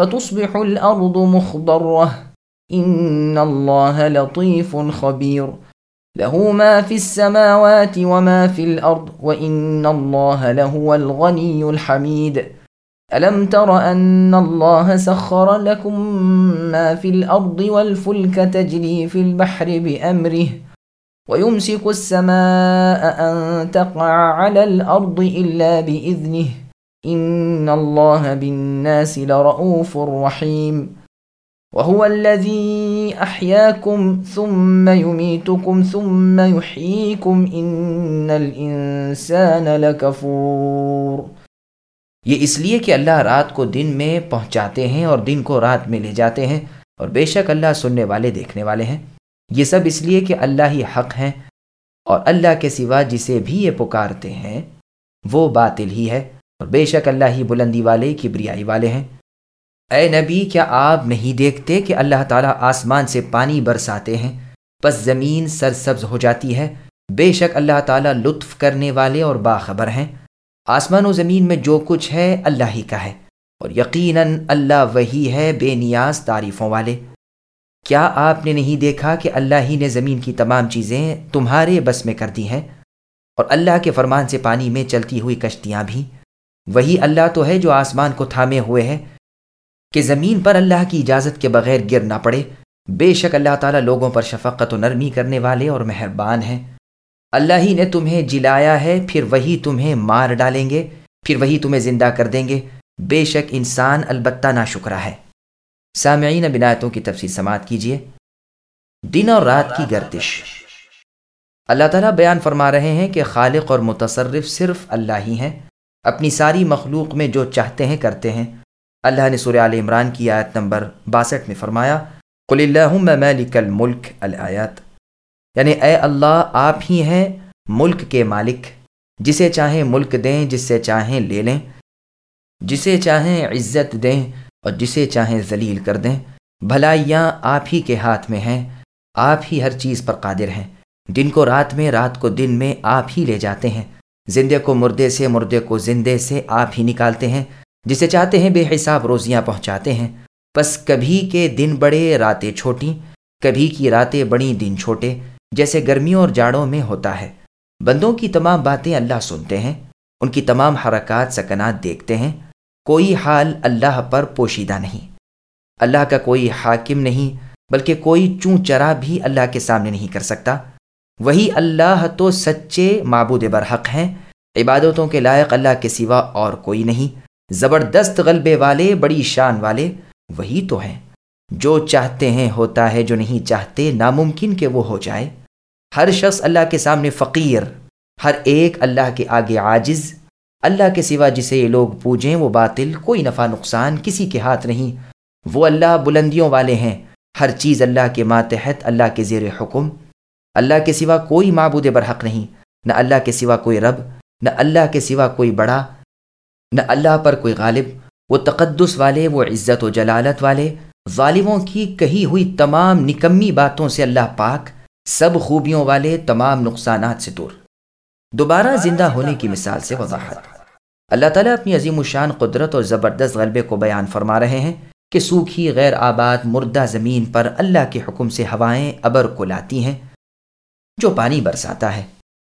فتصبح الأرض مخضرة. إن الله لطيف خبير. له ما في السماوات وما في الأرض وإن الله لهو الغني الحميد. ألم تر أن الله سخر لكم ما في الأرض والفلك تجري في البحر بأمره ويمسك السماء أن تقع على الأرض إلا بإذنه. ان اللہ بالناس لرؤوف رحیم وهو الذي احياكم ثم يميتكم ثم يحييكم ان الانسان لكفور. یہ اس لیے کہ اللہ رات کو دن میں پہنچاتے ہیں اور دن کو رات میں لے جاتے ہیں اور بے شک اللہ سننے والے، دیکھنے والے ہیں۔ یہ سب اس لیے کہ اللہ ہی حق ہیں اور اللہ کے سوا جسے بھی یہ پکارتے ہیں وہ باطل ہی ہے۔ اور بے شک اللہ ہی بلندی والے کی بریائی والے ہیں۔ اے نبی، کیا آپ نہیں دیکھتے کہ اللہ تعالیٰ آسمان سے پانی برساتے ہیں؟ بس زمین سرسبز ہو جاتی ہے۔ بے شک اللہ تعالیٰ لطف کرنے والے اور باخبر ہیں۔ آسمان و زمین میں جو کچھ ہے، اللہ ہی کا ہے۔ اور یقیناً اللہ وہی ہے بے نیاز تعریفوں والے۔ کیا آپ نے نہیں دیکھا کہ اللہ ہی نے زمین کی تمام چیزیں تمہارے بس میں کر دی ہیں؟ اور اللہ کے فرمان سے پانی میں چلتی ہوئی کشتیاں بھی۔ وہی اللہ تو ہے جو آسمان کو تھامے ہوئے ہے کہ زمین پر اللہ کی اجازت کے بغیر گر نہ پڑے۔ بے شک اللہ تعالیٰ لوگوں پر شفقت و نرمی کرنے والے اور مہربان ہیں۔ اللہ ہی نے تمہیں جلایا ہے، پھر وہی تمہیں مار ڈالیں گے، پھر وہی تمہیں زندہ کر دیں گے۔ بے شک انسان البتہ نہ شکرا ہے۔ سامعین بنایتوں کی تفصیل سماعت کیجیے۔ دن اور رات کی گردش۔ اللہ تعالیٰ بیان فرما رہے ہیں کہ خالق اور متصرف صرف اللہ ہی ہیں۔ اپنی ساری مخلوق میں جو چاہتے ہیں کرتے ہیں۔ اللہ نے سورہ عال عمران کی آیت نمبر باسٹھ میں فرمایا، قل اللہم مالک الملک الآیات یعنی اے اللہ، آپ ہی ہیں ملک کے مالک۔ جسے چاہیں ملک دیں جس سے چاہیں لے لیں۔ جسے چاہیں عزت دیں اور جسے چاہیں ذلیل کر دیں۔ بھلائیاں آپ ہی کے ہاتھ میں ہیں۔ آپ ہی ہر چیز پر قادر ہیں۔ دن کو رات میں، رات کو دن میں آپ ہی لے جاتے ہیں۔ زندے کو مردے سے مردے کو زندے سے آپ ہی نکالتے ہیں، جسے چاہتے ہیں بے حساب روزیاں پہنچاتے ہیں۔ بس کبھی کے دن بڑے، راتیں چھوٹی کبھی کی راتیں بڑی، دن چھوٹے، جیسے گرمیوں اور جاڑوں میں ہوتا ہے۔ بندوں کی تمام باتیں اللہ سنتے ہیں، ان کی تمام حرکات سکنات دیکھتے ہیں۔ کوئی حال اللہ پر پوشیدہ نہیں۔ اللہ کا کوئی حاکم نہیں، بلکہ کوئی چون چرا بھی اللہ کے سامنے نہیں کر سکتا۔ وہی اللہ تو سچے معبود برحق ہیں۔ عبادتوں کے لائق اللہ کے سوا اور کوئی نہیں۔ زبردست غلبے والے، بڑی شان والے وہی تو ہیں۔ جو چاہتے ہیں ہوتا ہے، جو نہیں چاہتے، ناممکن کہ وہ ہو جائے۔ ہر شخص اللہ کے سامنے فقیر، ہر ایک اللہ کے آگے عاجز۔ اللہ کے سوا جسے یہ لوگ پوجیں، وہ باطل، کوئی نفع نقصان کسی کے ہاتھ نہیں۔ وہ اللہ بلندیوں والے ہیں۔ ہر چیز اللہ کے ماتحت، اللہ کے زیر حکم۔ اللہ کے سوا کوئی معبود برحق نہیں، نہ اللہ کے سوا کوئی رب، نہ اللہ کے سوا کوئی بڑا، نہ اللہ پر کوئی غالب۔ وہ تقدس والے، وہ عزت و جلالت والے۔ ظالموں کی کہی ہوئی تمام نکمی باتوں سے اللہ پاک، سب خوبیوں والے تمام نقصانات سے دور۔ دوبارہ زندہ ہونے کی مثال سے وضاحت۔ اللہ تعالیٰ اپنی عظیم الشان قدرت اور زبردست غلبے کو بیان فرما رہے ہیں کہ سوکھی غیر آباد مردہ زمین پر اللہ کے حکم سے ہوائیں ابر کو لاتی ہیں۔ جو پانی برساتا ہے۔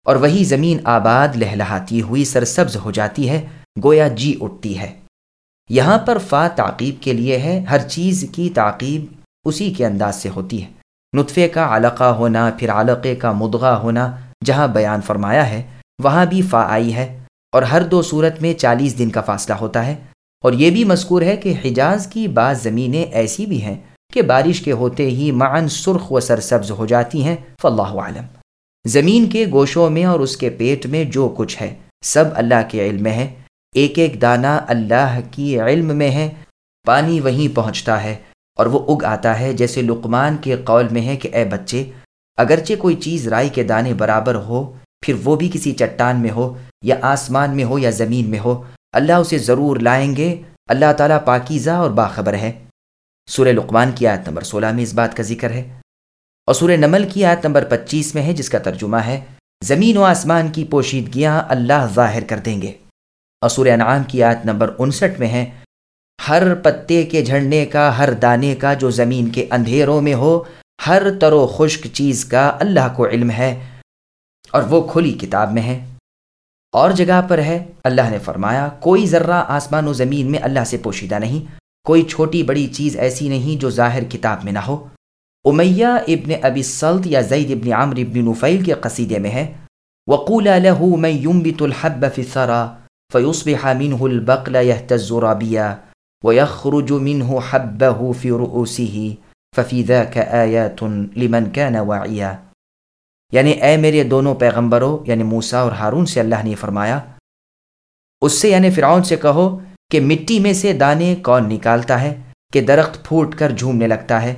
اور وہی زمین آباد لہلہاتی ہوئی سرسبز ہو جاتی ہے، گویا جی اٹھتی ہے۔ یہاں پر فا تعقیب کے لیے ہے، ہر چیز کی تعقیب اسی کے انداز سے ہوتی ہے۔ نطفے کا علقہ ہونا، پھر علقے کا مدغہ ہونا، جہاں بیان فرمایا ہے، وہاں بھی فا آئی ہے۔ اور ہر دو صورت میں چالیس دن کا فاصلہ ہوتا ہے۔ اور یہ بھی مذکور ہے کہ حجاز کی بعض زمینیں ایسی بھی ہیں کہ بارش کے ہوتے ہی معن سرخ و سرسبز ہو جاتی ہیں، فاللہ عالم زمین کے گوشوں میں اور اس کے پیٹ میں جو کچھ ہے، سب اللہ کے علم میں ہے۔ ایک ایک دانہ اللہ کی علم میں ہے۔ پانی وہیں پہنچتا ہے اور وہ اگ آتا ہے، جیسے لقمان کے قول میں ہے کہ اے بچے، اگرچہ کوئی چیز رائی کے دانے برابر ہو، پھر وہ بھی کسی چٹان میں ہو، یا آسمان میں ہو، یا زمین میں ہو۔ اللہ اسے ضرور لائیں گے۔ اللہ تعالیٰ پاکیزہ اور باخبر ہے۔ سورہ لقمان کی آیت نمبر سولہ میں اس بات کا ذکر ہے۔ اور سورہ نمل کی آیت نمبر پچیس میں ہے، جس کا ترجمہ ہے، زمین و آسمان کی پوشیدگیاں اللہ ظاہر کر دیں گے۔ اور سورہ انعام کی آیت نمبر انسٹھ میں ہے، ہر پتے کے جھڑنے کا، ہر دانے کا جو زمین کے اندھیروں میں ہو، ہر تر و خشک چیز کا اللہ کو علم ہے۔ اور وہ کھلی کتاب میں ہے۔ اور جگہ پر ہے، اللہ نے فرمایا، کوئی ذرہ آسمان و زمین میں اللہ سے پوشیدہ نہیں۔ کوئی چھوٹی بڑی چیز ایسی نہیں جو ظاہر کتاب میں نہ ہو۔ امیہ ابن ابی سلط یا زید ابن عمر ابن نفیل کے قصیدے میں ہے۔ وقول له من ينبت الحب في الثرى فيصبح منه البقل يهتز رابيا ويخرج منه حبه في رؤوسه ففي ذاك آيات لمن كان واعيا یعنی اے میرے دونوں پیغمبروں یعنی موسا اور ہارون سے اللہ نے فرمایا، اس سے یعنی فرعون سے کہو کہ مٹی میں سے دانے کون نکالتا ہے کہ درخت پھوٹ کر جھومنے لگتا ہے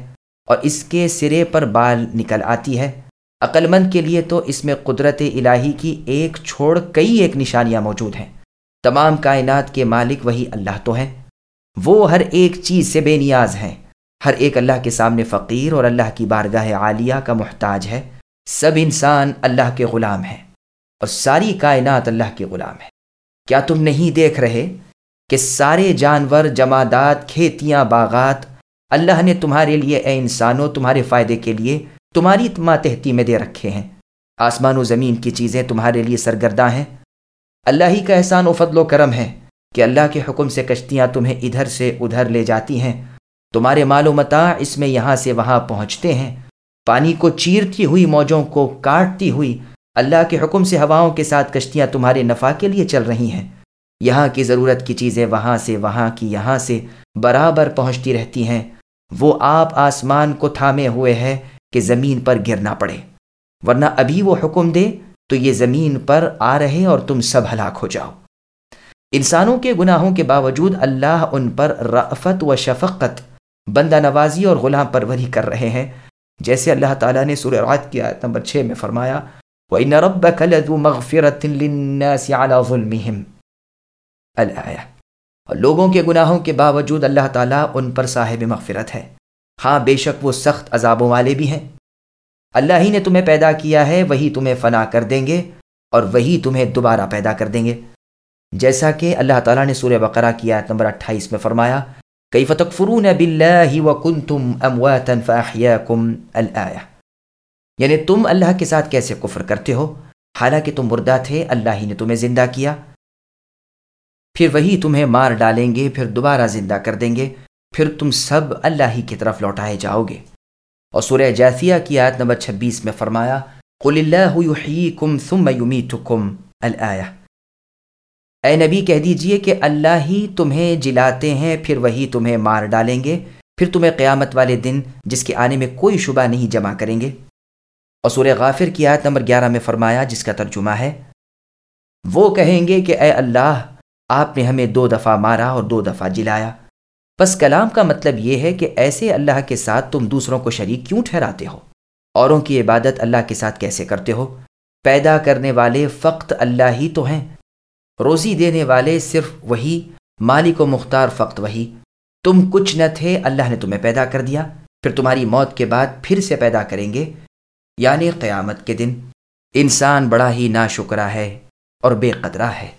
اور اس کے سرے پر بال نکل آتی ہے؟ عقلمند کے لیے تو اس میں قدرت الہی کی ایک چھوڑ کئی ایک نشانیاں موجود ہیں۔ تمام کائنات کے مالک وہی اللہ تو ہیں۔ وہ ہر ایک چیز سے بے نیاز ہیں۔ ہر ایک اللہ کے سامنے فقیر اور اللہ کی بارگاہ عالیہ کا محتاج ہے۔ سب انسان اللہ کے غلام ہیں اور ساری کائنات اللہ کے غلام ہے کیا تم نہیں دیکھ رہے کہ سارے جانور، جمادات، کھیتیاں، باغات اللہ نے تمہارے لیے اے انسانوں، تمہارے فائدے کے لیے تمہاری ماتحتی میں دے رکھے ہیں۔ آسمان و زمین کی چیزیں تمہارے لیے سرگرداں ہیں۔ اللہ ہی کا احسان و فضل و کرم ہے کہ اللہ کے حکم سے کشتیاں تمہیں ادھر سے ادھر لے جاتی ہیں۔ تمہارے مال و متاع اس میں یہاں سے وہاں پہنچتے ہیں۔ پانی کو چیرتی ہوئی موجوں کو کاٹتی ہوئی اللہ کے حکم سے ہواؤں کے ساتھ کشتیاں تمہارے نفع کے لیے چل رہی ہیں۔ یہاں کی ضرورت کی چیزیں وہاں سے وہاں کی یہاں سے برابر پہنچتی رہتی ہیں۔ وہ آپ آسمان کو تھامے ہوئے ہے کہ زمین پر گرنا پڑے۔ ورنہ ابھی وہ حکم دے تو یہ زمین پر آ رہے اور تم سب ہلاک ہو جاؤ۔ انسانوں کے گناہوں کے باوجود اللہ ان پر رفت و شفقت، بندہ نوازی اور غلام پروری کر رہے ہیں۔ جیسے اللہ تعالیٰ نے سورہ رات کی آیت نمبر چھ میں فرمایا، وَإِنَّ رَبَّكَ لَذُو مَغْفِرَةٍ لِلنَّاسِ عَلَى ظُلْمِهِمْ۔ الآیہ۔ اور لوگوں کے گناہوں کے باوجود اللہ تعالیٰ ان پر صاحب مغفرت ہے۔ ہاں بے شک وہ سخت عذابوں والے بھی ہیں۔ اللہ ہی نے تمہیں پیدا کیا ہے، وہی تمہیں فنا کر دیں گے اور وہی تمہیں دوبارہ پیدا کر دیں گے۔ جیسا کہ اللہ تعالیٰ نے سورہ بقرہ کی آیت نمبر اٹھائیس میں فرمایا کئی فتق فرون بلّہ و کن تم امواتن کم یعنی تم اللہ کے ساتھ کیسے کفر کرتے ہو؟ حالانکہ تم مردہ تھے، اللہ ہی نے تمہیں زندہ کیا۔ پھر وہی تمہیں مار ڈالیں گے، پھر دوبارہ زندہ کر دیں گے، پھر تم سب اللہ ہی کی طرف لوٹائے جاؤ گے۔ اور سورہ جاثیہ کی آیت نمبر چھبیس میں فرمایا، قل اللہ یحییکم ثم یمیتکم الآیہ اے نبی، کہہ دیجیے کہ اللہ ہی تمہیں جلاتے ہیں، پھر وہی تمہیں مار ڈالیں گے، پھر تمہیں قیامت والے دن جس کے آنے میں کوئی شبہ نہیں جمع کریں گے۔ اور سورہ غافر کی آیت نمبر گیارہ میں فرمایا، جس کا ترجمہ ہے، وہ کہیں گے کہ اے اللہ آپ نے ہمیں دو دفعہ مارا اور دو دفعہ جلایا۔ بس کلام کا مطلب یہ ہے کہ ایسے اللہ کے ساتھ تم دوسروں کو شریک کیوں ٹھہراتے ہو؟ اوروں کی عبادت اللہ کے ساتھ کیسے کرتے ہو؟ پیدا کرنے والے فقط اللہ ہی تو ہیں۔ روزی دینے والے صرف وہی، مالک و مختار فقط وہی۔ تم کچھ نہ تھے، اللہ نے تمہیں پیدا کر دیا۔ پھر تمہاری موت کے بعد پھر سے پیدا کریں گے۔ یعنی قیامت کے دن۔ انسان بڑا ہی نا ہے اور بے قدرہ ہے۔